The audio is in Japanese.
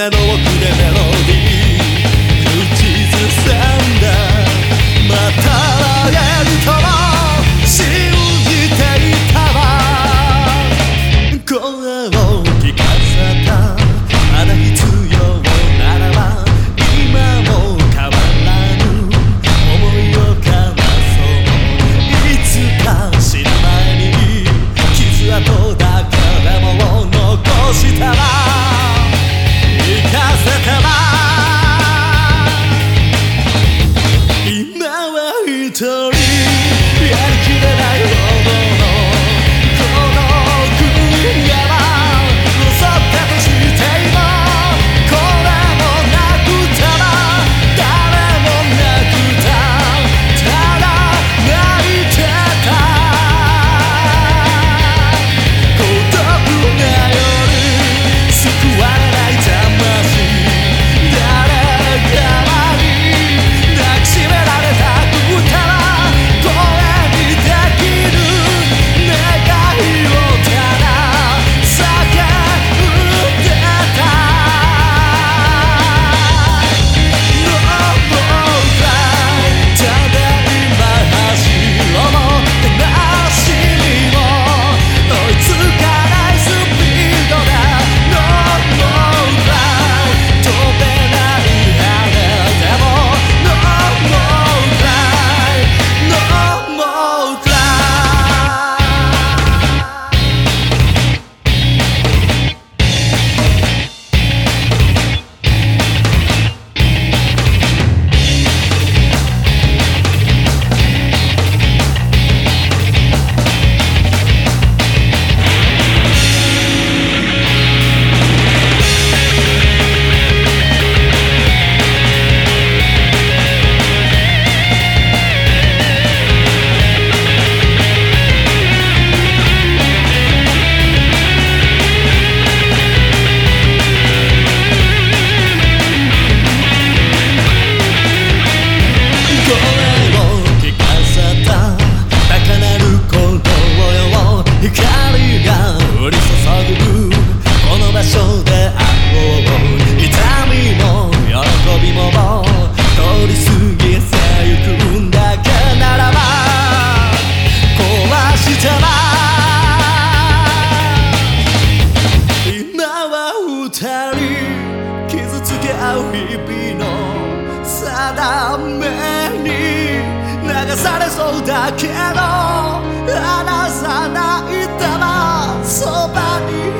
なのをそうだけど離さないたまそばに